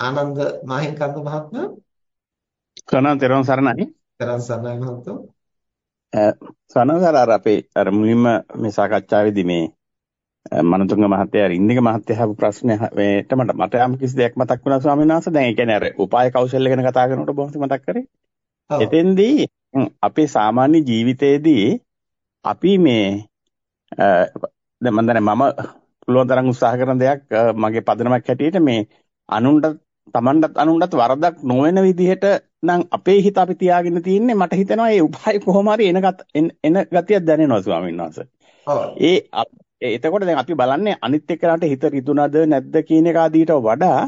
ආනන්ද මහින්කන්ද මහත්මයා කන තෙරුවන් සරණයි. තරන් සන්නයි මහත්මයා. සනසාර අර අපේ අර මුලින්ම මේ සාකච්ඡාවේදී මේ මනතුංග මහත්තයා ඉන්දික මහත්තයා අහපු ප්‍රශ්නේට මට මට යම් කිසි දෙයක් මතක් වුණා ස්වාමීන් වහන්සේ. දැන් ඒ කියන්නේ අර උපාය කෞශල්‍ය ගැන කතා කරනකොට බොහොම මතක් කරේ. එතෙන්දී අපේ සාමාන්‍ය ජීවිතයේදී අපි මේ දැන් මම පුළුවන් තරම් උත්සාහ කරන දෙයක් මගේ පදනමක් හැටියට මේ අනුන්ට Tamanටත් අනුන්ටත් වරදක් නොවන විදිහට නම් අපේ හිත අපි තියාගෙන තින්නේ මට හිතෙනවා මේ උපාය කොහොම හරි එන එන ගතියක් දැනෙනවා ස්වාමීන් වහන්සේ. ඒ එතකොට දැන් අපි බලන්නේ අනිත් එක්කනට හිත රිදුනද නැද්ද කියන එක ආදීට වඩා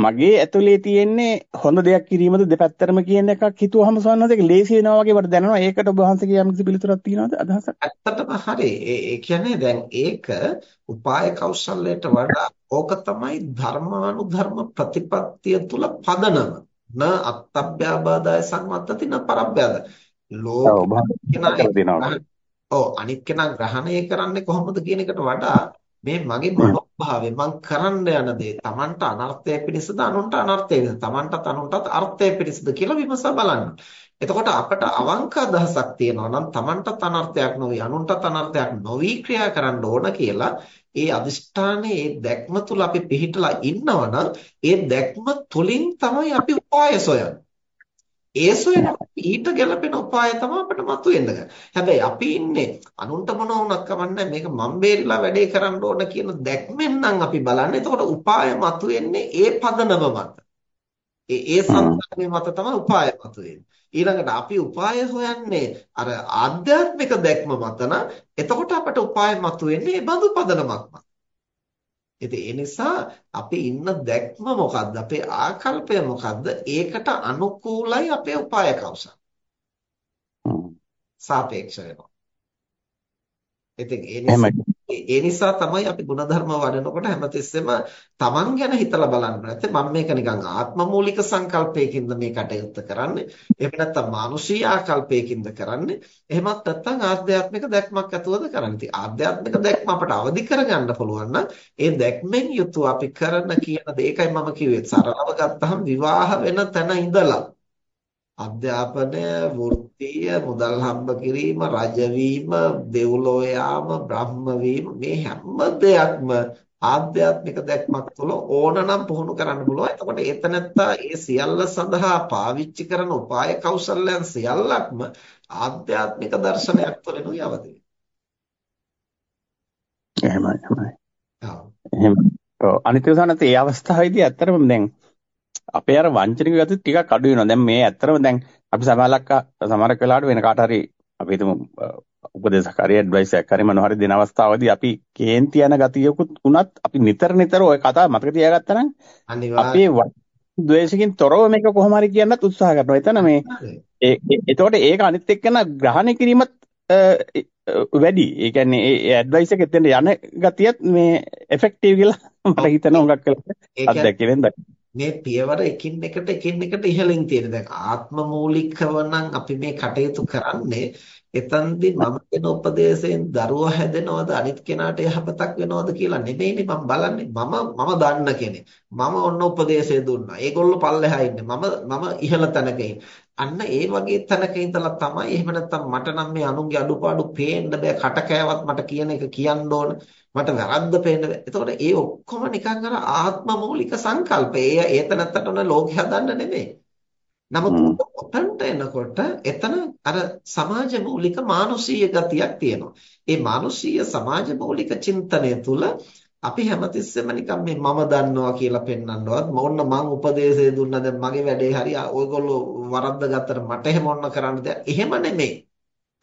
මගේ ඇතුලේ තියෙන්නේ හොඳ දෙයක් කිරීමද දෙපැත්තරම කියන එකක් හිතුවහම සවන්නත් ඒක ලේසි වෙනවා වගේ මට දැනෙනවා. ඒකට ඔබ වහන්සේ කියම් කිසි පිළිතුරක් තියෙනවද අදහසක්? ඇත්තටම හරි. ඒ කියන්නේ දැන් ඒක උපාය කෞශල්‍යයට වඩා ඕක තමයි ධර්මානුධර්ම ප්‍රතිපත්තිය තුල පදනම. න අත්තබ්බ්‍යාබාදාය සංවත්තති න පරබ්බ්‍යාද ලෝක ඔව් අනිත් කෙනා ග්‍රහණය කරන්නේ කොහොමද කියන එකට වඩා මේ මගේ මනෝභාවය මං කරන්න යන දේ Tamanට අනර්ථය පිණිසද අනුන්ට අනර්ථය පිණිසද Tamanටත් අනුන්ටත් අර්ථය පිණිසද කියලා විමසා බලන්න. එතකොට අපට අවංක අදහසක් තියෙනවා නම් Tamanටත් අනර්ථයක් නොවි අනුන්ටත් අනර්ථයක් නොවි ක්‍රියා කරන්න ඕන කියලා ඒ අදිෂ්ඨානයේ ඒ දැක්ම තුල අපි පිහිටලා ඉන්නවනම් ඒ දැක්ම තුලින් තමයි අපි උපාය සොයන්නේ. ඒ සොයනකොට ඊට ගැලපෙන උපාය තමයි අපිට මතුවෙන්න ගන්න. හැබැයි අපි ඉන්නේ අනුන්ට මොන වුණත් කමන්නේ මේක මම බේරිලා වැඩේ කරන්න ඕන කියන දැක්මෙන් නම් අපි බලන්නේ. එතකොට උපාය මතුවෙන්නේ ඒ පදනම මත. ඒ ඒ සම්පූර්ණ මත තමයි උපාය මතුවෙන්නේ. ඊළඟට අපි උපාය හොයන්නේ අර ආධ්‍යාත්මික දැක්ම මත නම් එතකොට අපට උපාය මතුවෙන්නේ ඒ බඳු පදනමක් මත. ඉතින් ඒ නිසා අපි ඉන්න දැක්ම මොකද්ද? අපේ ආකල්පය මොකද්ද? ඒකට අනුකූලයි අපේ උපාය කෞශල. සාපේක්ෂ වෙනවා. ඉතින් ඒ නිසා ඒ නිසා තමයි අපි ಗುಣධර්ම වඩනකොට හැමතිස්සෙම Taman ගැන හිතලා බලන්න නැත්නම් මම මේක නිකන් ආත්මමූලික සංකල්පයකින්ද මේ කටයුත්ත කරන්නේ. එහෙම නැත්නම් මානුෂීය ආකල්පයකින්ද කරන්නේ. එහෙමත් නැත්නම් ආධ්‍යාත්මික දැක්මක් ඇතුවද කරන්නේ. ඉතින් ආධ්‍යාත්මික දැක්ම අපට අවදි කරගන්න පුළුවන් නම් ඒ දැක්මෙන් යුතුව අපි කරන කියන දේ ඒකයි මම කිව්වේ සරලව ගත්තහම විවාහ වෙන තැන ඉඳලා. අධ්‍යාපනය, වෘත්තිය, මුදල් හම්බ කිරීම, රජවීම, දෙව්ලොව යාම, බ්‍රහ්ම වීම මේ හැම දෙයක්ම ආධ්‍යාත්මික දැක්මක් තුළ ඕනනම් පුහුණු කරන්න පුළුවන්. එතකොට එතනත්තා ඒ සියල්ල සඳහා පාවිච්චි කරන උපාය කෞශල්‍යයන් සියල්ලක්ම ආධ්‍යාත්මික දර්ශනයක් තුළින් යවදී. එහෙමයි එහෙමයි. ඔව්. එහෙම. ඔව් අනිත් ඒ අවස්ථාවේදී ඇත්තටම දැන් අපේ අර වංචනික ගති ටිකක් අඩු වෙනවා. දැන් මේ ඇත්තටම දැන් අපි සමහරක් සමහරක් වෙලාවට වෙන කාට හරි අපි හිතමු උපදේශක හරි ඇඩ්වයිස් එකක් හරි මොනවා හරි දෙන අවස්ථාවදී අපි කේන්ති යන ගතියකුත් උනත් අපි නිතර නිතර ওই කතාව මතක තියාගත්තා නම් අපේ ද්වේෂකින් තොරව මේක කොහොම හරි කියන්නත් උත්සාහ කරනවා. එතන මේ ඒ එතකොට ඒක අනිත් එක්කන ග්‍රහණය කිරීමත් වැඩි. ඒ කියන්නේ ඒ ඇඩ්වයිස් එක එතෙන්ට යන ගතියත් මේ එෆෙක්ටිව් කියලා මට හිතෙනවා හුඟක් වෙලා අත්දැකීමෙන් දැක්කේ. මේ පියවර එකින් එකට එකින් එකට ඉහළින් තියෙන. දැන් ආත්ම මූලිකව නම් අපි මේ කටයුතු කරන්නේ එතනදී මම දෙන උපදේශයෙන් දරුවා හැදෙනවද අනිත් කෙනාට යහපතක් වෙනවද කියලා නෙමෙයිනේ මම බලන්නේ. මම මම දන්න කෙනෙක්. මම ඔන්න උපදේශය දුන්නා. ඒගොල්ලෝ පල්ලෙහා ඉන්නේ. මම මම ඉහළ තැනක අන්න ඒ වගේ තැනක ඉඳලා තමයි එහෙම නැත්නම් මට නම් මේ අනුන්ගේ අඩුපාඩු පේන්න බෑ. කට කෑවත් මට කියන එක කියන්න ඕන. මට වැරද්ද පේන්න බෑ. එතකොට ඒ ඔක්කොම නිකන් අර ආත්ම මූලික සංකල්ප ඒ ඒතනත්තට උන ලෝකෙ හදන්න නෙමෙයි. නමුත් ඔතනට එනකොට එතන අර සමාජ මූලික මානුෂීය ගතියක් තියෙනවා. ඒ මානුෂීය සමාජ මූලික චින්තනය තුළ අපි හැමතිස්සෙම නිකන් මේ මම දන්නවා කියලා පෙන්වන්නවත් මොන්න මං උපදේශය දුන්නා දැන් මගේ වැඩේ හරි ඔයගොල්ලෝ වරද්ද ගත්තට මට එහෙම ඔන්න කරන්න දෙයක් එහෙම නෙමෙයි.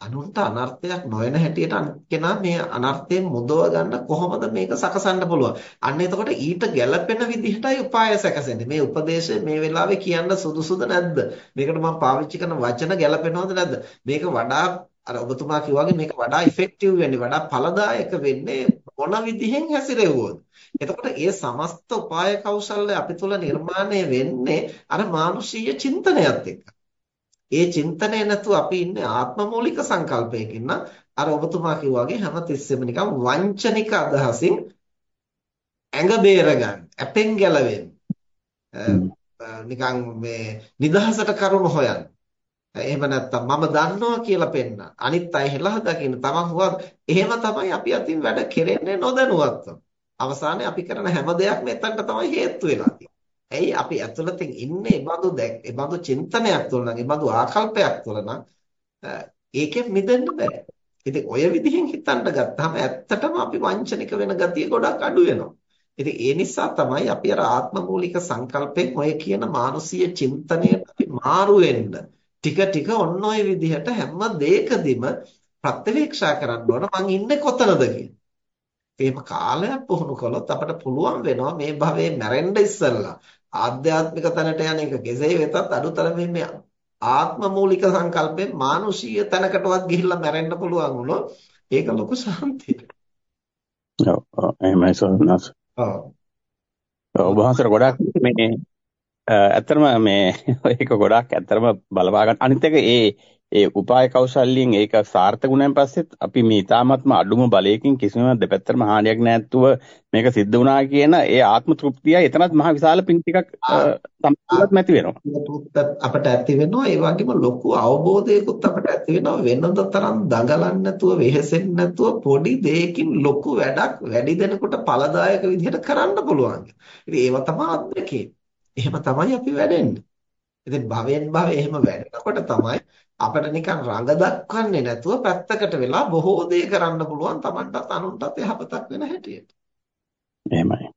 අනුන්ට අනර්ථයක් නොවන හැටියට කෙනා මේ අනර්ථයෙන් මුදව ගන්න කොහොමද මේක සකසන්න පුළුවන්? අන්න එතකොට ඊට ගැළපෙන විදිහටයි උපාය සැකසෙන්නේ. මේ උපදේශය මේ වෙලාවේ කියන්න සුදුසුද නැද්ද? මේකට මම පාවිච්චි කරන වචන ගැළපෙනවද නැද්ද? මේක වඩා අර ඔබතුමා කිව්වාගේ මේක වඩා ඉෆෙක්ටිව් වෙන්නේ වඩා ඵලදායක වෙන්නේ මොන විදිහෙන් හැසිරෙව්වොත් එතකොට ඒ සමස්ත උපාය කෞශල්‍ය අපි තුල නිර්මාණය වෙන්නේ අර මානුෂීය චින්තනයත් එක්ක. ඒ චින්තනය නැතුව අපි ඉන්නේ ආත්මමූලික සංකල්පයකින් නම් අර ඔබතුමා කිව්වාගේ හැමතිස්සෙම නිකන් වංචනික අදහසින් ඇඟ බේරගන්න, ඇපෙන් ගැලවෙන්න. නිකන් මේ නිදහසට කරුණ හොයන්න. එහෙම නැත්නම් මම දන්නවා කියලා පෙන්න. අනිත් අය හෙලා දකින්න තමන් හුවා එහෙම තමයි අපි අතින් වැඩ කෙරෙන්නේ නොදැනුවත්ව. අවසානයේ අපි කරන හැම දෙයක්ම එතනට තමයි හේතු වෙලා ඇයි අපි ඇතුළතින් ඉන්නේ බඳු දැක් ඒ බඳු චින්තනයක් තුළ නම් ඒ බඳු ආකල්පයක් තුළ නම් ඒකෙන් මිදෙන්න බෑ. ඉතින් ඔය විදිහෙන් හිතන්න ගත්තාම ඇත්තටම අපි වංචනික වෙන ගතිය ගොඩක් අඩු වෙනවා. ඉතින් ඒ නිසා තමයි අපි අර ආත්මමූලික සංකල්පයෙන් ඔය කියන මානසීය චින්තනයට අපි මාරු වෙන්න. ටික ටික ඔන්න ඔය විදිහට හැම දෙයකදීම ප්‍රත්‍යවේක්ෂා කරන්න ඕන මං ඉන්නේ කොතනද එහෙම කාලයක් පුහුණු කළොත් අපට පුළුවන් වෙනවා මේ භවයේ මැරෙන්න ඉස්සෙල්ලා ආධ්‍යාත්මික තැනට යන එක කෙසේ වෙතත් අඩුතරමින් මේ ආත්ම මූලික සංකල්පයෙන් මානුෂීය තැනකටවත් ගිහිල්ලා මැරෙන්න පුළුවන් වුණොත් ඒක ලොකු සාන්තියක්. ඔව් එහෙමයි සෝනස්. ඔව්. ඔබ වහන්සේට ගොඩක් මේ ඇත්තටම මේ ඒක ගොඩක් ඇත්තටම බලපා ගන්න. අනිත් එක ඒ ඒ උපාය කෞශල්‍යයෙන් ඒක සාර්ථකුණෙන් පස්සෙත් අපි මේ ඊ타මත්ම අඩුම බලයකින් කිසිම දෙපැත්තටම හානියක් නැත්තුව මේක සිද්ධ වුණා කියන ඒ ආත්ම තෘප්තිය එතනත් මහ විශාල පිං ටිකක් සම්පූර්ණත් නැති වෙනවා අපට ඇති වෙනවා ඒ වගේම ලොකු අවබෝධයකුත් අපට ඇති වෙනවා වෙනද තරම් දඟලන්න නැතුව වෙහෙසෙන්න නැතුව පොඩි දෙයකින් ලොකු වැඩක් වැඩි දෙනකොට ඵලදායක විදිහට කරන්න පුළුවන්. ඉතින් ඒව තමයි අත්දැකීම්. එහෙම තමයි අපි වැඩෙන්නේ. ඉතින් භවෙන් භව එහෙම වැඩනකොට තමයි අපිට නිකන් රඟ දක්වන්නේ නැතුව පැත්තකට වෙලා බොහෝ දේ කරන්න පුළුවන් Tamanටත් අනුන්ටත් යහපතක් වෙන හැටියට. එහෙමයි.